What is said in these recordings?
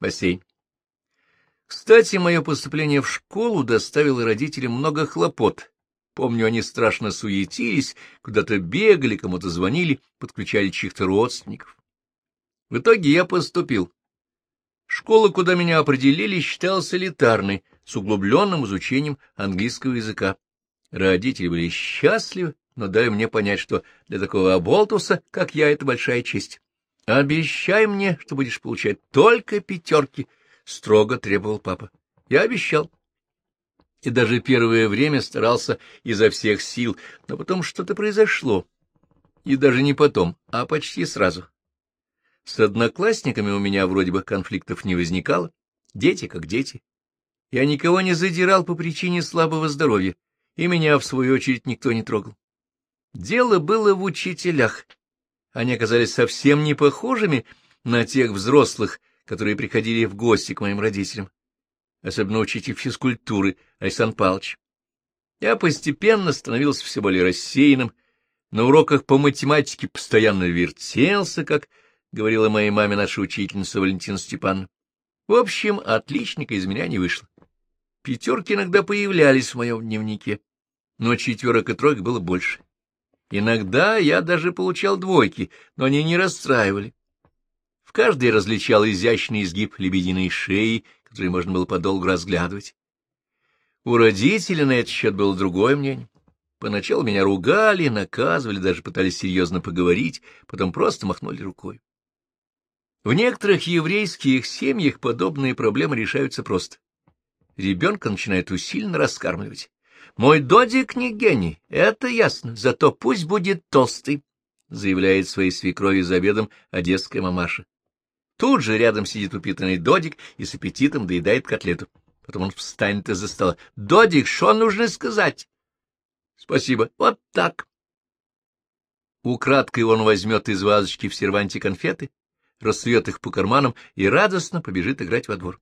Бассейн. Кстати, мое поступление в школу доставило родителям много хлопот. Помню, они страшно суетились, куда-то бегали, кому-то звонили, подключали чьих-то родственников. В итоге я поступил. Школа, куда меня определили, считалась элитарной, с углубленным изучением английского языка. Родители были счастливы, но дали мне понять, что для такого оболтуса, как я, это большая честь. «Обещай мне, что будешь получать только пятерки», — строго требовал папа. Я обещал. И даже первое время старался изо всех сил, но потом что-то произошло. И даже не потом, а почти сразу. С одноклассниками у меня вроде бы конфликтов не возникало, дети как дети. Я никого не задирал по причине слабого здоровья, и меня, в свою очередь, никто не трогал. Дело было в учителях, они оказались совсем не похожими на тех взрослых, которые приходили в гости к моим родителям, особенно учитель физкультуры Александр Павлович. Я постепенно становился все более рассеянным, на уроках по математике постоянно вертелся, как говорила моей маме наша учительница Валентина Степановна. В общем, отличника из меня не вышло. Пятерки иногда появлялись в моем дневнике, но четверок и троек было больше. Иногда я даже получал двойки, но они не расстраивали. В каждой различал изящный изгиб лебединой шеи, который можно было подолгу разглядывать. У родителей на этот счет было другое мнение. Поначалу меня ругали, наказывали, даже пытались серьезно поговорить, потом просто махнули рукой. В некоторых еврейских семьях подобные проблемы решаются просто. Ребенка начинают усиленно раскармливать. Мой Додик не гений, это ясно, зато пусть будет толстый, — заявляет своей свекрови за обедом одесская мамаша. Тут же рядом сидит упитанный Додик и с аппетитом доедает котлету. Потом он встанет из-за стола. — Додик, что нужно сказать? — Спасибо. Вот так. Украдкой он возьмет из вазочки в серванте конфеты, рассует их по карманам и радостно побежит играть во двор.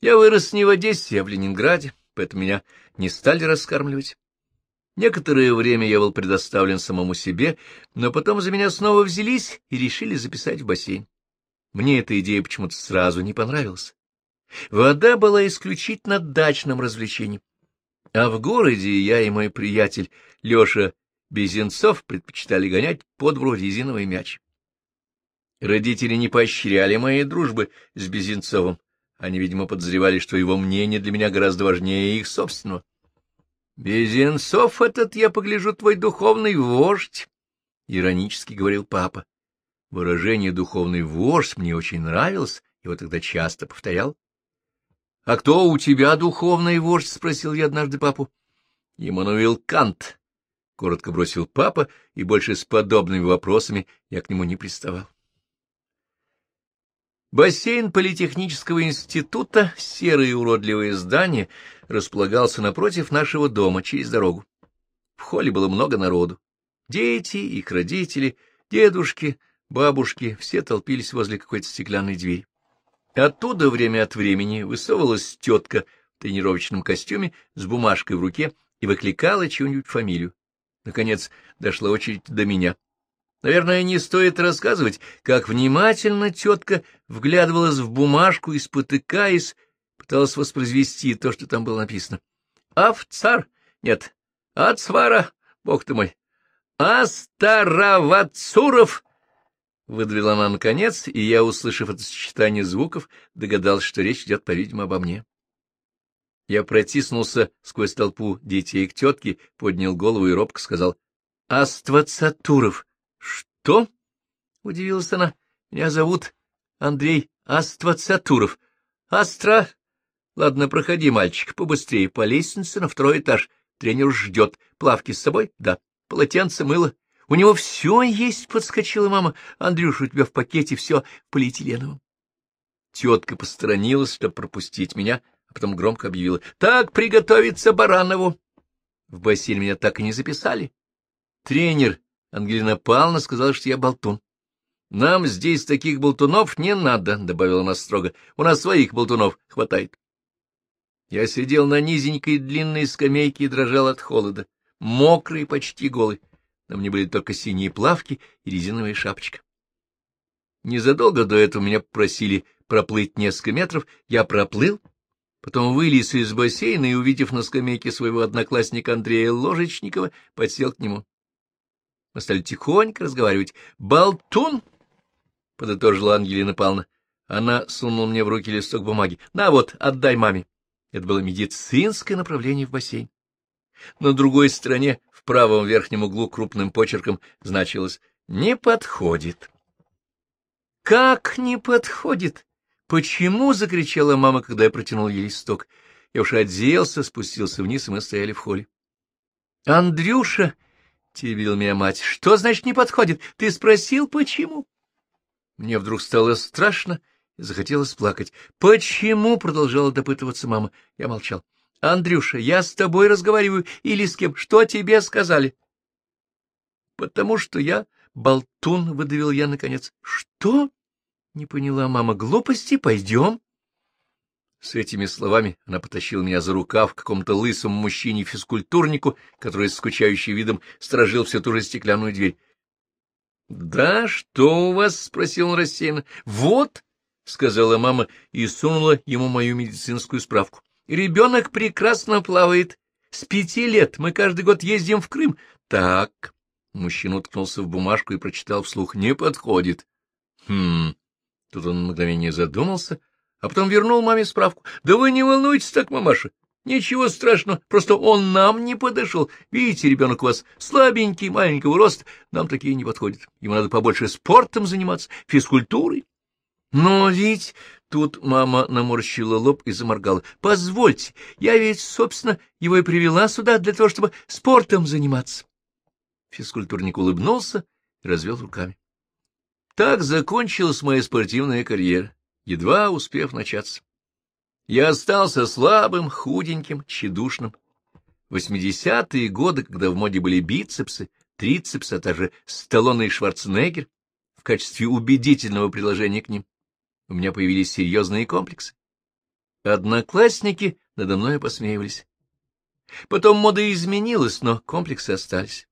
Я вырос не в Одессе, а в Ленинграде поэтому меня не стали раскармливать. Некоторое время я был предоставлен самому себе, но потом за меня снова взялись и решили записать в бассейн. Мне эта идея почему-то сразу не понравилась. Вода была исключительно дачным развлечением. А в городе я и мой приятель Леша Безенцов предпочитали гонять по двору резиновый мяч. Родители не поощряли моей дружбы с Безенцовым, они, видимо, подозревали, что его мнение для меня гораздо важнее их собственного. — Безенцов этот, я погляжу, твой духовный вождь, — иронически говорил папа. Выражение «духовный вождь» мне очень нравилось, его тогда часто повторял. — А кто у тебя духовный вождь? — спросил я однажды папу. — Иммануил Кант, — коротко бросил папа, и больше с подобными вопросами я к нему не приставал. Бассейн Политехнического института, серое уродливое здание, располагался напротив нашего дома, через дорогу. В холле было много народу. Дети, их родители, дедушки, бабушки, все толпились возле какой-то стеклянной двери. Оттуда время от времени высовывалась тетка в тренировочном костюме с бумажкой в руке и выкликала чью-нибудь фамилию. Наконец дошла очередь до меня. Наверное, не стоит рассказывать, как внимательно тетка вглядывалась в бумажку и, спотыкаясь, пыталась воспроизвести то, что там было написано. «Авцар? Нет. Ацвара? Бог ты мой. Астаравацуров!» Выдавила она наконец, и я, услышав это сочетание звуков, догадался, что речь идет, по-видимому, обо мне. Я протиснулся сквозь толпу детей к тетке, поднял голову и робко сказал «Аствацатуров». Что? — удивилась она. — Меня зовут Андрей Аствацатуров. — Астра? Ладно, проходи, мальчик, побыстрее, по лестнице на второй этаж. Тренер ждет. Плавки с собой? Да. Полотенце, мыло. У него все есть, — подскочила мама. Андрюша, у тебя в пакете все полиэтиленовом. Тетка посторонилась, чтобы пропустить меня, а потом громко объявила. — Так, приготовиться Баранову. В бассейн меня так и не записали. Тренер Ангелина Павловна сказала, что я болтун. — Нам здесь таких болтунов не надо, — добавила она строго. — У нас своих болтунов хватает. Я сидел на низенькой длинной скамейке и дрожал от холода, мокрый, почти голый. На мне были только синие плавки и резиновая шапочка. Незадолго до этого меня попросили проплыть несколько метров, я проплыл, потом вылез из бассейна и, увидев на скамейке своего одноклассника Андрея Ложечникова, подсел к нему. Мы стали тихонько разговаривать. «Болтун!» — подытожила Ангелина Павловна. Она сунула мне в руки листок бумаги. «На вот, отдай маме». Это было медицинское направление в бассейн. На другой стороне, в правом верхнем углу, крупным почерком значилось «Не подходит». «Как не подходит? Почему?» — закричала мама, когда я протянул ей листок. Я уж оделся, спустился вниз, и мы стояли в холле. «Андрюша!» — теребила меня мать. — Что значит не подходит? Ты спросил, почему? Мне вдруг стало страшно и захотелось плакать. — Почему? — продолжала допытываться мама. Я молчал. — Андрюша, я с тобой разговариваю или с кем? Что тебе сказали? — Потому что я болтун, — выдавил я наконец. — Что? — не поняла мама. — Глупости, пойдем. С этими словами она потащила меня за рукав к какому-то лысому мужчине-физкультурнику, который с скучающим видом сторожил всю ту же стеклянную дверь. — Да, что у вас? — спросил он рассеянно. — Вот, — сказала мама и сунула ему мою медицинскую справку. — Ребенок прекрасно плавает. С пяти лет мы каждый год ездим в Крым. — Так. Мужчина уткнулся в бумажку и прочитал вслух. — Не подходит. — Хм. Тут он на мгновение задумался — а потом вернул маме справку. — Да вы не волнуйтесь так, мамаша. Ничего страшного, просто он нам не подошел. Видите, ребенок у вас слабенький, маленького роста, нам такие не подходят. Ему надо побольше спортом заниматься, физкультурой. Но ведь тут мама наморщила лоб и заморгала. Позвольте, я ведь, собственно, его и привела сюда для того, чтобы спортом заниматься. Физкультурник улыбнулся и развел руками. Так закончилась моя спортивная карьера едва успев начаться. Я остался слабым, худеньким, тщедушным. Восьмидесятые годы, когда в моде были бицепсы, трицепсы, а также Сталлоне и Шварценеггер, в качестве убедительного приложения к ним, у меня появились серьезные комплексы. Одноклассники надо мной посмеивались. Потом мода изменилась, но комплексы остались.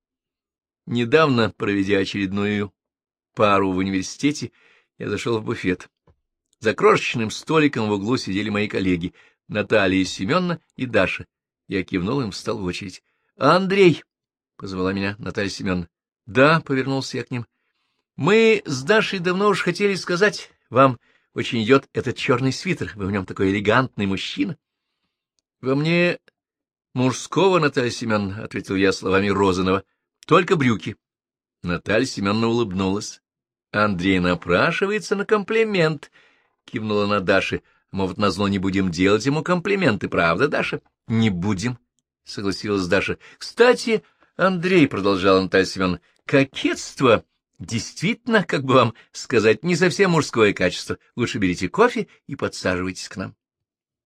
Недавно, проведя очередную пару в университете, я зашел в буфет. За крошечным столиком в углу сидели мои коллеги Наталья Семеновна и Даша. Я кивнул им, встал в очередь. — Андрей! — позвала меня Наталья Семеновна. — Да, — повернулся я к ним. — Мы с Дашей давно уж хотели сказать, вам очень идет этот черный свитер, вы в нем такой элегантный мужчина. — Во мне мужского, Наталья Семеновна, — ответил я словами Розанова, — только брюки. Наталья Семеновна улыбнулась. Андрей напрашивается на комплимент —— кивнула на Даше. — Мы вот назло не будем делать ему комплименты, правда, Даша? — Не будем, — согласилась Даша. — Кстати, Андрей, — продолжал Наталья Семеновна, — кокетство действительно, как бы вам сказать, не совсем мужское качество. Лучше берите кофе и подсаживайтесь к нам.